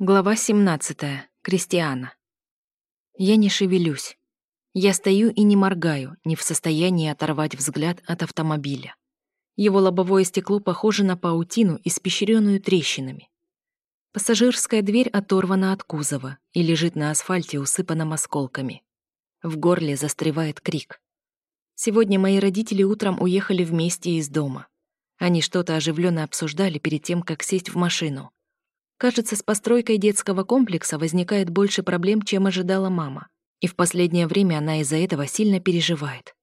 Глава 17. Кристиана. Я не шевелюсь. Я стою и не моргаю, не в состоянии оторвать взгляд от автомобиля. Его лобовое стекло похоже на паутину, испещренную трещинами. Пассажирская дверь оторвана от кузова и лежит на асфальте, усыпанном осколками. В горле застревает крик. Сегодня мои родители утром уехали вместе из дома. Они что-то оживленно обсуждали перед тем, как сесть в машину. Кажется, с постройкой детского комплекса возникает больше проблем, чем ожидала мама. И в последнее время она из-за этого сильно переживает.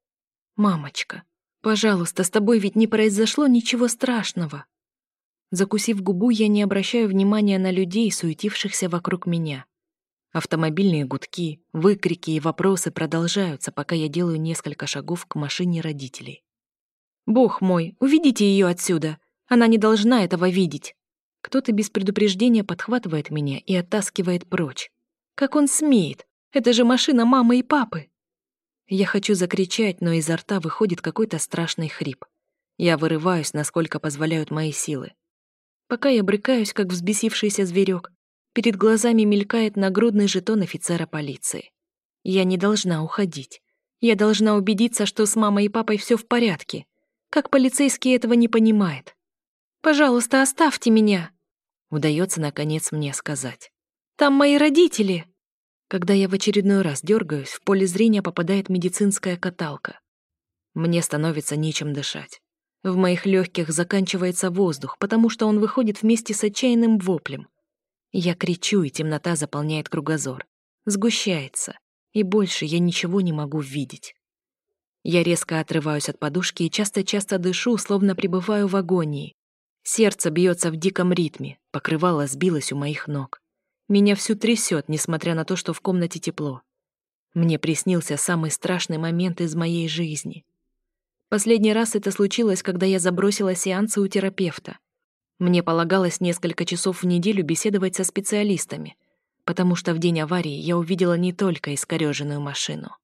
«Мамочка, пожалуйста, с тобой ведь не произошло ничего страшного». Закусив губу, я не обращаю внимания на людей, суетившихся вокруг меня. Автомобильные гудки, выкрики и вопросы продолжаются, пока я делаю несколько шагов к машине родителей. «Бог мой, уведите ее отсюда! Она не должна этого видеть!» Кто-то без предупреждения подхватывает меня и оттаскивает прочь. Как он смеет? Это же машина мамы и папы. Я хочу закричать, но изо рта выходит какой-то страшный хрип. Я вырываюсь, насколько позволяют мои силы. Пока я брыкаюсь, как взбесившийся зверек, перед глазами мелькает нагрудный жетон офицера полиции. Я не должна уходить. Я должна убедиться, что с мамой и папой все в порядке. Как полицейский этого не понимает. «Пожалуйста, оставьте меня!» Удается, наконец, мне сказать. «Там мои родители!» Когда я в очередной раз дергаюсь, в поле зрения попадает медицинская каталка. Мне становится нечем дышать. В моих легких заканчивается воздух, потому что он выходит вместе с отчаянным воплем. Я кричу, и темнота заполняет кругозор. Сгущается, и больше я ничего не могу видеть. Я резко отрываюсь от подушки и часто-часто дышу, словно пребываю в агонии. Сердце бьется в диком ритме, покрывало сбилось у моих ног. Меня всю трясет, несмотря на то, что в комнате тепло. Мне приснился самый страшный момент из моей жизни. Последний раз это случилось, когда я забросила сеансы у терапевта. Мне полагалось несколько часов в неделю беседовать со специалистами, потому что в день аварии я увидела не только искорёженную машину.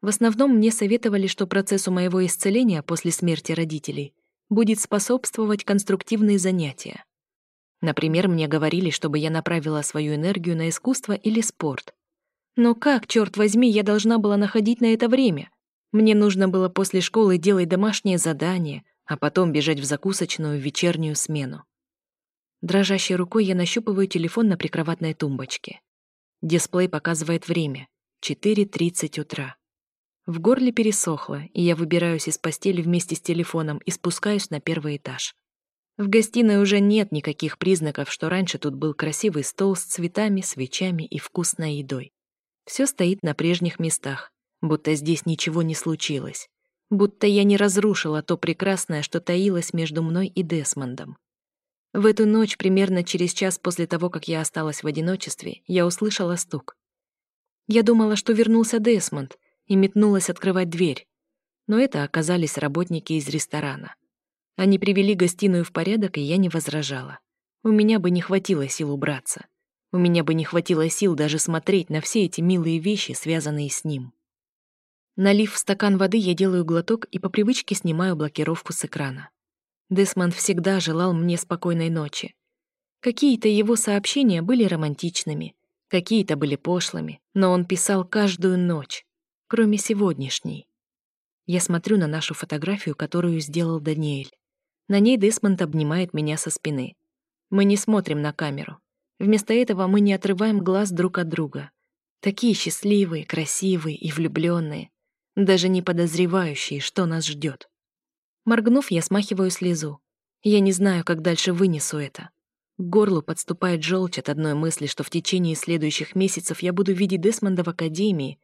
В основном мне советовали, что процессу моего исцеления после смерти родителей будет способствовать конструктивные занятия. Например, мне говорили, чтобы я направила свою энергию на искусство или спорт. Но как, черт возьми, я должна была находить на это время? Мне нужно было после школы делать домашние задания, а потом бежать в закусочную в вечернюю смену. Дрожащей рукой я нащупываю телефон на прикроватной тумбочке. Дисплей показывает время — 4.30 утра. В горле пересохло, и я выбираюсь из постели вместе с телефоном и спускаюсь на первый этаж. В гостиной уже нет никаких признаков, что раньше тут был красивый стол с цветами, свечами и вкусной едой. Все стоит на прежних местах, будто здесь ничего не случилось. Будто я не разрушила то прекрасное, что таилось между мной и Десмондом. В эту ночь, примерно через час после того, как я осталась в одиночестве, я услышала стук. Я думала, что вернулся Десмонд, и метнулась открывать дверь. Но это оказались работники из ресторана. Они привели гостиную в порядок, и я не возражала. У меня бы не хватило сил убраться. У меня бы не хватило сил даже смотреть на все эти милые вещи, связанные с ним. Налив в стакан воды, я делаю глоток и по привычке снимаю блокировку с экрана. Десмонд всегда желал мне спокойной ночи. Какие-то его сообщения были романтичными, какие-то были пошлыми, но он писал каждую ночь, кроме сегодняшней. Я смотрю на нашу фотографию, которую сделал Даниэль. На ней Десмонд обнимает меня со спины. Мы не смотрим на камеру. Вместо этого мы не отрываем глаз друг от друга. Такие счастливые, красивые и влюбленные, даже не подозревающие, что нас ждет. Моргнув, я смахиваю слезу. Я не знаю, как дальше вынесу это. К горлу подступает желчь от одной мысли, что в течение следующих месяцев я буду видеть Десмонда в академии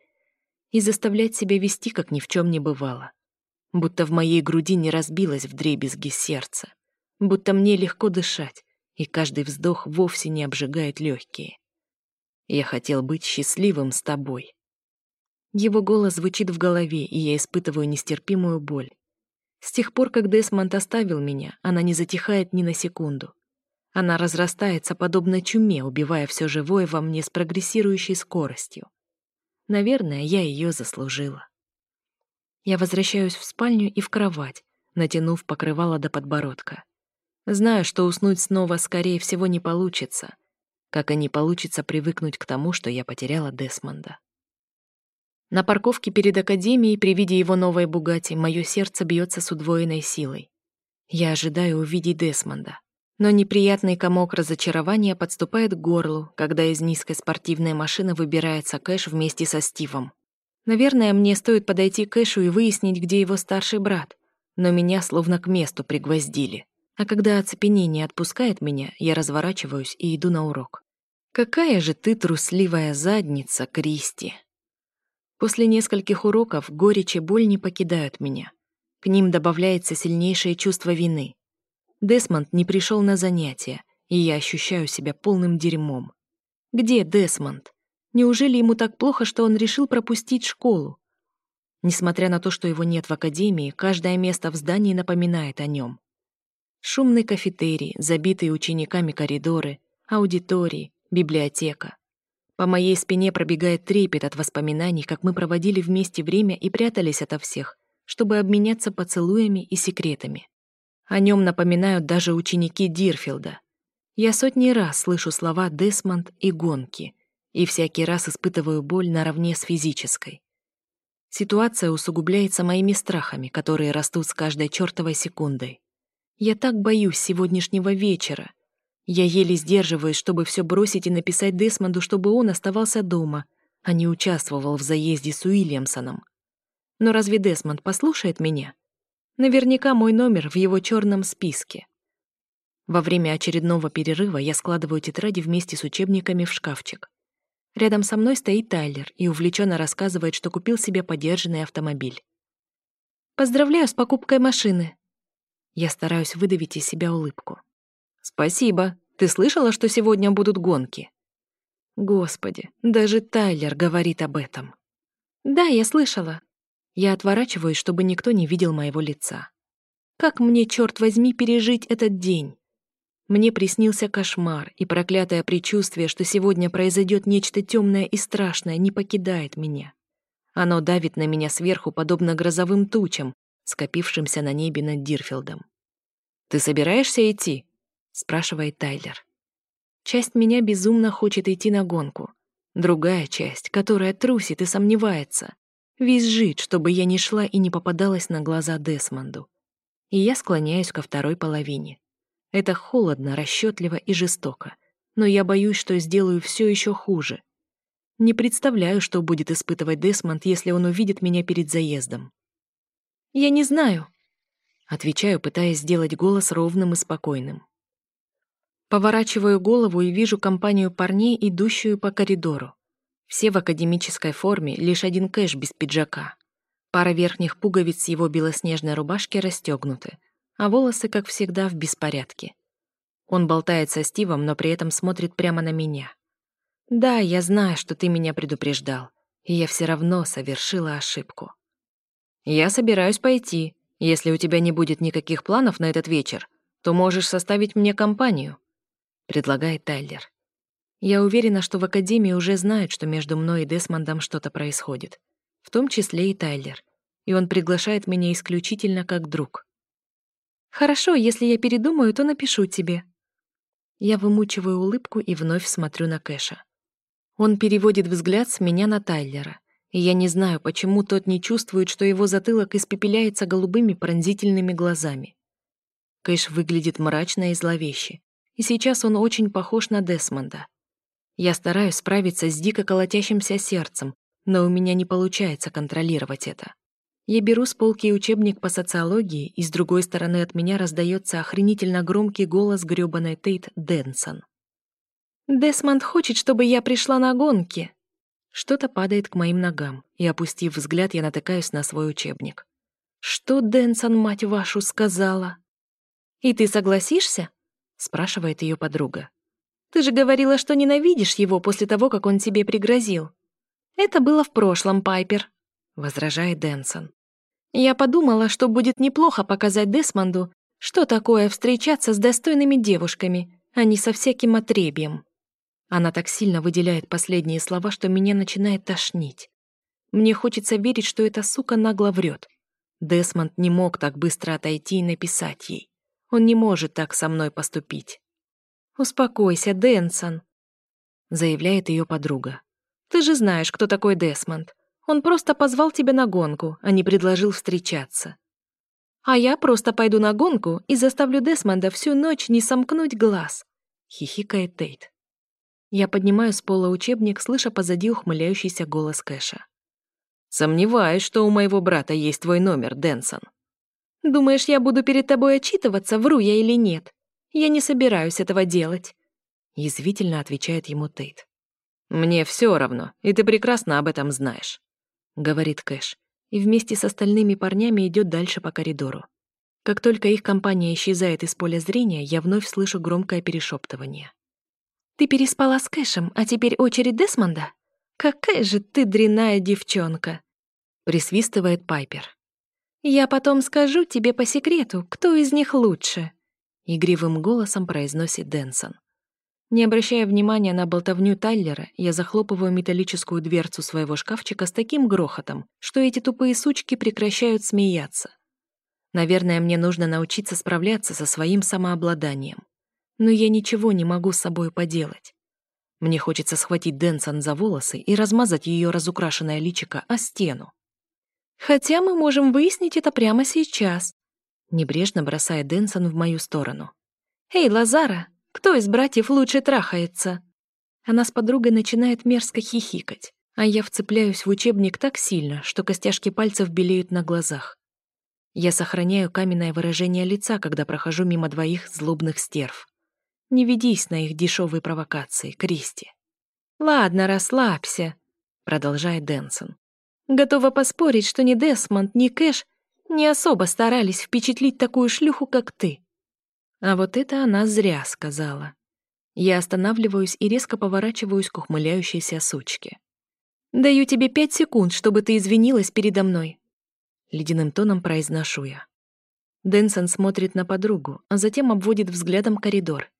и заставлять себя вести, как ни в чем не бывало. Будто в моей груди не разбилось вдребезги сердце. Будто мне легко дышать, и каждый вздох вовсе не обжигает легкие. Я хотел быть счастливым с тобой. Его голос звучит в голове, и я испытываю нестерпимую боль. С тех пор, как Десмонд оставил меня, она не затихает ни на секунду. Она разрастается, подобно чуме, убивая все живое во мне с прогрессирующей скоростью. Наверное, я ее заслужила. Я возвращаюсь в спальню и в кровать, натянув покрывало до подбородка. Знаю, что уснуть снова, скорее всего, не получится. как и не получится привыкнуть к тому, что я потеряла Десмонда. На парковке перед Академией при виде его новой Бугати мое сердце бьется с удвоенной силой. Я ожидаю увидеть Десмонда. Но неприятный комок разочарования подступает к горлу, когда из низкой спортивной машины выбирается Кэш вместе со Стивом. Наверное, мне стоит подойти к Кэшу и выяснить, где его старший брат. Но меня словно к месту пригвоздили. А когда оцепенение отпускает меня, я разворачиваюсь и иду на урок. «Какая же ты трусливая задница, Кристи!» После нескольких уроков горечь и боль не покидают меня. К ним добавляется сильнейшее чувство вины. Десмонд не пришел на занятия, и я ощущаю себя полным дерьмом. Где Десмонд? Неужели ему так плохо, что он решил пропустить школу? Несмотря на то, что его нет в академии, каждое место в здании напоминает о нем. Шумный кафетерий, забитые учениками коридоры, аудитории, библиотека. По моей спине пробегает трепет от воспоминаний, как мы проводили вместе время и прятались ото всех, чтобы обменяться поцелуями и секретами. О нем напоминают даже ученики Дирфилда. Я сотни раз слышу слова «Десмонд» и «гонки», и всякий раз испытываю боль наравне с физической. Ситуация усугубляется моими страхами, которые растут с каждой чертовой секундой. Я так боюсь сегодняшнего вечера, я еле сдерживаюсь, чтобы все бросить и написать Десмонду, чтобы он оставался дома, а не участвовал в заезде с Уильямсоном. Но разве Десмонд послушает меня? Наверняка мой номер в его черном списке. Во время очередного перерыва я складываю тетради вместе с учебниками в шкафчик. Рядом со мной стоит Тайлер и увлеченно рассказывает, что купил себе подержанный автомобиль. «Поздравляю с покупкой машины!» Я стараюсь выдавить из себя улыбку. «Спасибо. Ты слышала, что сегодня будут гонки?» Господи, даже Тайлер говорит об этом. «Да, я слышала». Я отворачиваюсь, чтобы никто не видел моего лица. Как мне, черт возьми, пережить этот день? Мне приснился кошмар, и проклятое предчувствие, что сегодня произойдет нечто темное и страшное, не покидает меня. Оно давит на меня сверху, подобно грозовым тучам, скопившимся на небе над Дирфилдом. «Ты собираешься идти?» спрашивает Тайлер. Часть меня безумно хочет идти на гонку. Другая часть, которая трусит и сомневается, визжит, чтобы я не шла и не попадалась на глаза Десмонду. И я склоняюсь ко второй половине. Это холодно, расчетливо и жестоко, но я боюсь, что сделаю все еще хуже. Не представляю, что будет испытывать Десмонд, если он увидит меня перед заездом. «Я не знаю», — отвечаю, пытаясь сделать голос ровным и спокойным. Поворачиваю голову и вижу компанию парней, идущую по коридору. Все в академической форме, лишь один кэш без пиджака. Пара верхних пуговиц его белоснежной рубашки расстегнуты, а волосы, как всегда, в беспорядке. Он болтает со Стивом, но при этом смотрит прямо на меня. «Да, я знаю, что ты меня предупреждал, и я все равно совершила ошибку». «Я собираюсь пойти. Если у тебя не будет никаких планов на этот вечер, то можешь составить мне компанию», предлагает Тайлер. Я уверена, что в Академии уже знают, что между мной и Десмондом что-то происходит. В том числе и Тайлер. И он приглашает меня исключительно как друг. «Хорошо, если я передумаю, то напишу тебе». Я вымучиваю улыбку и вновь смотрю на Кэша. Он переводит взгляд с меня на Тайлера, и я не знаю, почему тот не чувствует, что его затылок испепеляется голубыми пронзительными глазами. Кэш выглядит мрачно и зловеще, и сейчас он очень похож на Десмонда. Я стараюсь справиться с дико колотящимся сердцем, но у меня не получается контролировать это. Я беру с полки учебник по социологии, и с другой стороны от меня раздается охренительно громкий голос грёбаной Тейт Дэнсон. «Десмонд хочет, чтобы я пришла на гонки!» Что-то падает к моим ногам, и, опустив взгляд, я натыкаюсь на свой учебник. «Что Дэнсон, мать вашу, сказала?» «И ты согласишься?» спрашивает ее подруга. Ты же говорила, что ненавидишь его после того, как он тебе пригрозил. Это было в прошлом, Пайпер, возражает Дэнсон. Я подумала, что будет неплохо показать Десмонду, что такое встречаться с достойными девушками, а не со всяким отребьем. Она так сильно выделяет последние слова, что меня начинает тошнить. Мне хочется верить, что эта сука нагло врет. Десмонд не мог так быстро отойти и написать ей. Он не может так со мной поступить. Успокойся, Дэнсон. заявляет ее подруга. «Ты же знаешь, кто такой Десмонд. Он просто позвал тебя на гонку, а не предложил встречаться. А я просто пойду на гонку и заставлю Десмонда всю ночь не сомкнуть глаз», — хихикает Тейт. Я поднимаю с пола учебник, слыша позади ухмыляющийся голос Кэша. «Сомневаюсь, что у моего брата есть твой номер, Дэнсон». «Думаешь, я буду перед тобой отчитываться, вру я или нет? Я не собираюсь этого делать», — язвительно отвечает ему Тейт. «Мне все равно, и ты прекрасно об этом знаешь», — говорит Кэш, и вместе с остальными парнями идет дальше по коридору. Как только их компания исчезает из поля зрения, я вновь слышу громкое перешептывание. «Ты переспала с Кэшем, а теперь очередь Десмонда? Какая же ты дрянная девчонка!» — присвистывает Пайпер. «Я потом скажу тебе по секрету, кто из них лучше», — игривым голосом произносит Дэнсон. Не обращая внимания на болтовню Тайлера, я захлопываю металлическую дверцу своего шкафчика с таким грохотом, что эти тупые сучки прекращают смеяться. Наверное, мне нужно научиться справляться со своим самообладанием но я ничего не могу с собой поделать. Мне хочется схватить Дэнсон за волосы и размазать ее разукрашенное личико о стену. Хотя мы можем выяснить это прямо сейчас, небрежно бросая Дэнсон в мою сторону. Эй, Лазара, кто из братьев лучше трахается? Она с подругой начинает мерзко хихикать, а я вцепляюсь в учебник так сильно, что костяшки пальцев белеют на глазах. Я сохраняю каменное выражение лица, когда прохожу мимо двоих злобных стерв. Не ведись на их дешевые провокации, Кристи. «Ладно, расслабься», — продолжает Дэнсон. «Готова поспорить, что ни Десмонд, ни Кэш не особо старались впечатлить такую шлюху, как ты». А вот это она зря сказала. Я останавливаюсь и резко поворачиваюсь к ухмыляющейся сучке. «Даю тебе пять секунд, чтобы ты извинилась передо мной», — ледяным тоном произношу я. Дэнсон смотрит на подругу, а затем обводит взглядом коридор.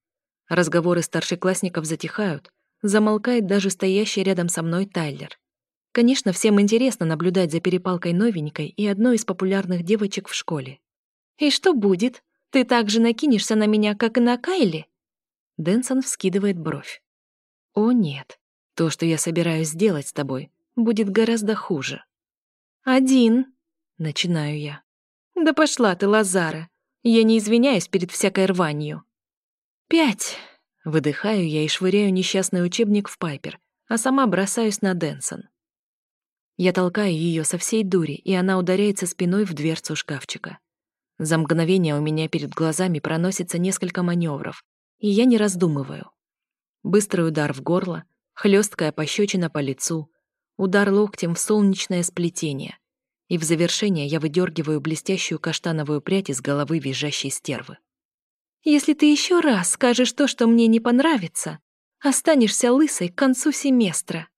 Разговоры старшеклассников затихают, замолкает даже стоящий рядом со мной Тайлер. Конечно, всем интересно наблюдать за перепалкой новенькой и одной из популярных девочек в школе. «И что будет? Ты так же накинешься на меня, как и на Кайли?» Дэнсон вскидывает бровь. «О, нет. То, что я собираюсь сделать с тобой, будет гораздо хуже». «Один», — начинаю я. «Да пошла ты, Лазара. Я не извиняюсь перед всякой рванью». «Пять!» Выдыхаю я и швыряю несчастный учебник в Пайпер, а сама бросаюсь на Дэнсон. Я толкаю ее со всей дури, и она ударяется спиной в дверцу шкафчика. За мгновение у меня перед глазами проносится несколько маневров, и я не раздумываю. Быстрый удар в горло, хлесткая пощечина по лицу, удар локтем в солнечное сплетение, и в завершение я выдергиваю блестящую каштановую прядь из головы визжащей стервы. Если ты еще раз скажешь то, что мне не понравится, останешься лысой к концу семестра.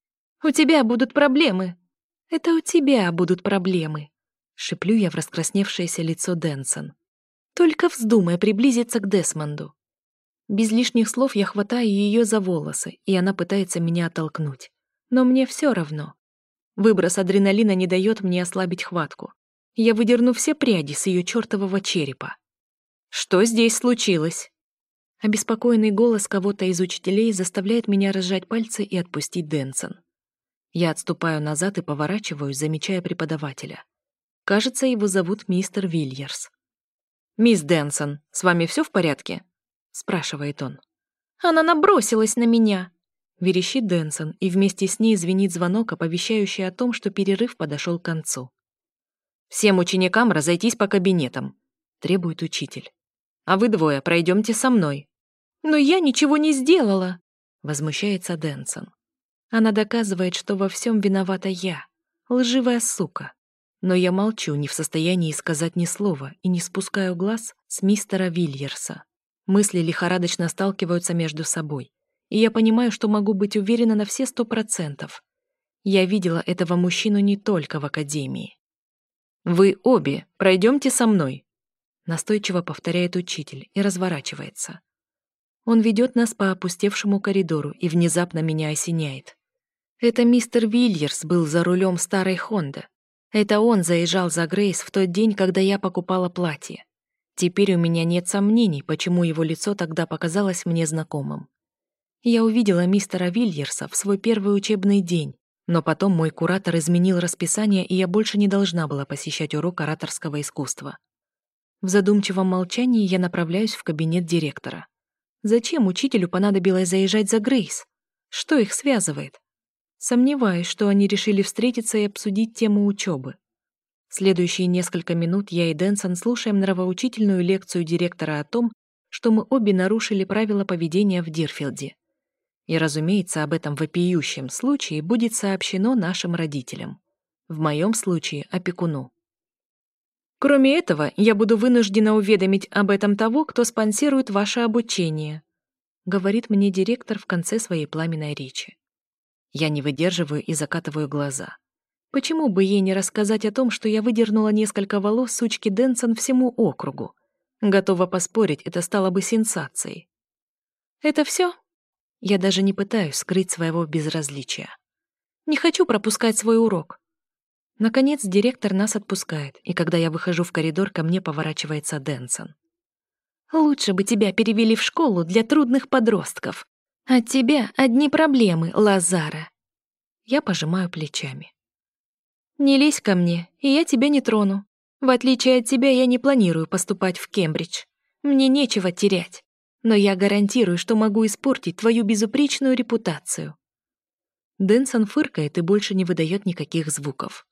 У тебя будут проблемы. Это у тебя будут проблемы. Шиплю я в раскрасневшееся лицо Дэнсон. Только вздумай приблизиться к Десмонду. Без лишних слов я хватаю ее за волосы, и она пытается меня оттолкнуть. Но мне все равно. Выброс адреналина не дает мне ослабить хватку. Я выдерну все пряди с ее чертового черепа. Что здесь случилось?» Обеспокоенный голос кого-то из учителей заставляет меня разжать пальцы и отпустить Дэнсон. Я отступаю назад и поворачиваюсь, замечая преподавателя. Кажется, его зовут мистер Вильерс. «Мисс Дэнсон, с вами все в порядке?» — спрашивает он. «Она набросилась на меня!» — верещит Дэнсон, и вместе с ней звенит звонок, оповещающий о том, что перерыв подошел к концу. «Всем ученикам разойтись по кабинетам», — требует учитель. А вы двое пройдемте со мной». «Но я ничего не сделала», — возмущается Дэнсон. Она доказывает, что во всем виновата я, лживая сука. Но я молчу, не в состоянии сказать ни слова и не спускаю глаз с мистера Вильерса. Мысли лихорадочно сталкиваются между собой, и я понимаю, что могу быть уверена на все сто процентов. Я видела этого мужчину не только в академии. «Вы обе пройдемте со мной», Настойчиво повторяет учитель и разворачивается. Он ведет нас по опустевшему коридору и внезапно меня осеняет. Это мистер Вильерс был за рулем старой Хонды. Это он заезжал за Грейс в тот день, когда я покупала платье. Теперь у меня нет сомнений, почему его лицо тогда показалось мне знакомым. Я увидела мистера Вильерса в свой первый учебный день, но потом мой куратор изменил расписание, и я больше не должна была посещать урок ораторского искусства. В задумчивом молчании я направляюсь в кабинет директора. Зачем учителю понадобилось заезжать за Грейс? Что их связывает? Сомневаюсь, что они решили встретиться и обсудить тему учебы. Следующие несколько минут я и Дэнсон слушаем нравоучительную лекцию директора о том, что мы обе нарушили правила поведения в Дирфилде. И, разумеется, об этом вопиющем случае будет сообщено нашим родителям. В моем случае — опекуну. Кроме этого, я буду вынуждена уведомить об этом того, кто спонсирует ваше обучение», говорит мне директор в конце своей пламенной речи. Я не выдерживаю и закатываю глаза. Почему бы ей не рассказать о том, что я выдернула несколько волос сучки Дэнсон всему округу? Готова поспорить, это стало бы сенсацией. «Это все? Я даже не пытаюсь скрыть своего безразличия. Не хочу пропускать свой урок. Наконец директор нас отпускает, и когда я выхожу в коридор, ко мне поворачивается Дэнсон. «Лучше бы тебя перевели в школу для трудных подростков. От тебя одни проблемы, Лазара». Я пожимаю плечами. «Не лезь ко мне, и я тебя не трону. В отличие от тебя, я не планирую поступать в Кембридж. Мне нечего терять. Но я гарантирую, что могу испортить твою безупречную репутацию». Дэнсон фыркает и больше не выдает никаких звуков.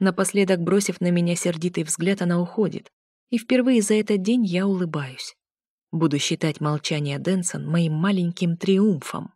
Напоследок, бросив на меня сердитый взгляд, она уходит. И впервые за этот день я улыбаюсь. Буду считать молчание Дэнсон моим маленьким триумфом.